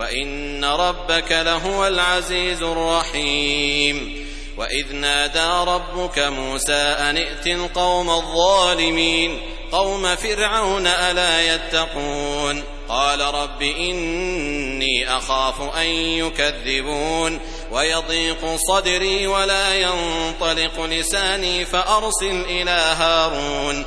وإن ربك لهو العزيز الرحيم. وإذ نادى ربك موسى أن ائت القوم الظالمين قوم فرعون ألا يتقون؟ قال رب إني أخاف أن يكذبون ويضيق صدري ولا ينطلق لساني فأرسل إلى هارون.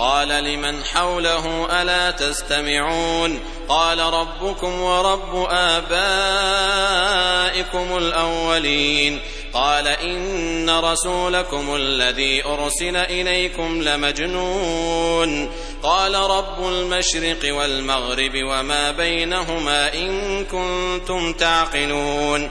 قال لمن حوله ألا تستمعون قال ربكم ورب آبائكم الأولين قال إن رسولكم الذي أرسل إليكم لمجنون قال رب المشرق والمغرب وما بينهما إن كنتم تعقلون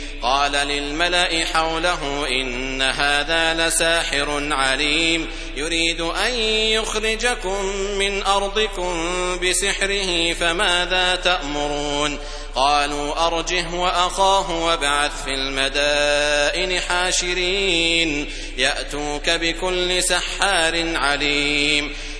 قال للملأ حوله إن هذا لساحر عليم. يريد أن يخرجكم من أرضكم بسحره فماذا تأمرون؟ قالوا أرجه وأخاه وابعث في المدائن حاشرين. يأتوك بكل سحار عليم.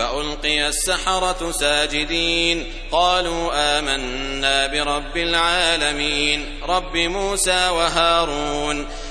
فألقي السحرة ساجدين. قالوا آمنا برب العالمين. رب موسى وهارون.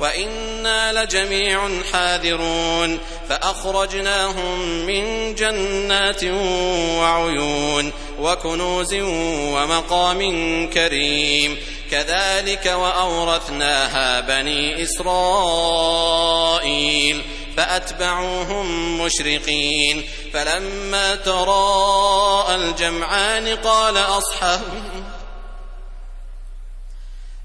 وإنا لجميع حاذرون فأخرجناهم من جنات وعيون وكنوز ومقام كريم كذلك وأورثناها بني إسرائيل فأتبعوهم مشرقين فلما تراءى الجمعان قال أصحاب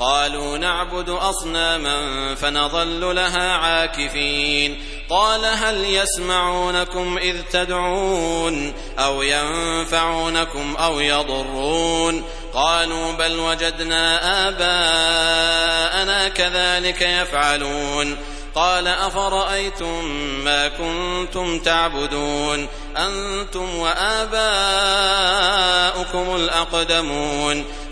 قالوا نعبد أصناما فنظل لها عاكفين. قال هل يسمعونكم إذ تدعون أو ينفعونكم أو يضرون؟ قالوا بل وجدنا آباءنا كذلك يفعلون. قال أفرأيتم ما كنتم تعبدون؟ أنتم وآباؤكم الأقدمون.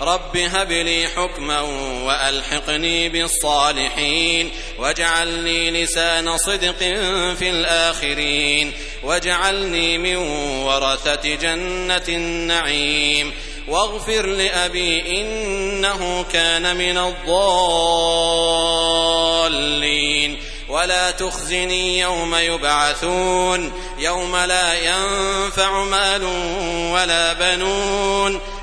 رب هب لي حكما وألحقني بالصالحين واجعلني لسان صدق في الآخرين واجعلني من ورثة جنة النعيم. واغفر لأبي إنه كان من الضالين. ولا تخزني يوم يبعثون يوم لا ينفع مال ولا بنون.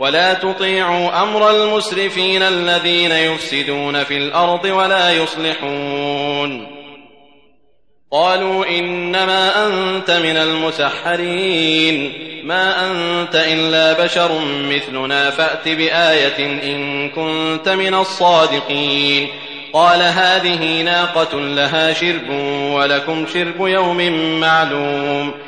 ولا تطيعوا أمر المسرفين الذين يفسدون في الأرض ولا يصلحون. قالوا إنما أنت من المسحرين. ما أنت إلا بشر مثلنا فأت بآية إن كنت من الصادقين. قال هذه ناقة لها شرب ولكم شرب يوم معلوم.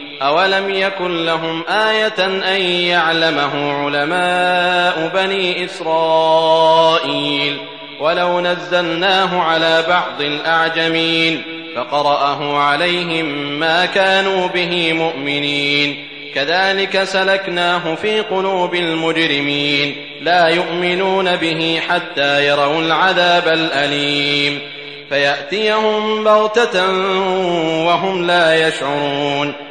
أولم يكن لهم آية أن يعلمه علماء بني إسرائيل ولو نزلناه على بعض الأعجمين فقرأه عليهم ما كانوا به مؤمنين كذلك سلكناه في قلوب المجرمين لا يؤمنون به حتى يروا العذاب الأليم فيأتيهم بغتة وهم لا يشعرون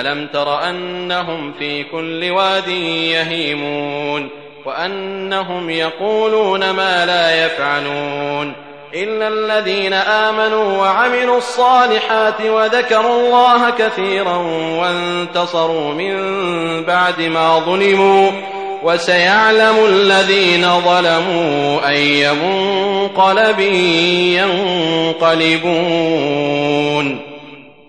ألم تر أنهم في كل واد يهيمون وأنهم يقولون ما لا يفعلون إلا الذين آمنوا وعملوا الصالحات وذكروا الله كثيرا وانتصروا من بعد ما ظلموا وسيعلم الذين ظلموا أي منقلب ينقلبون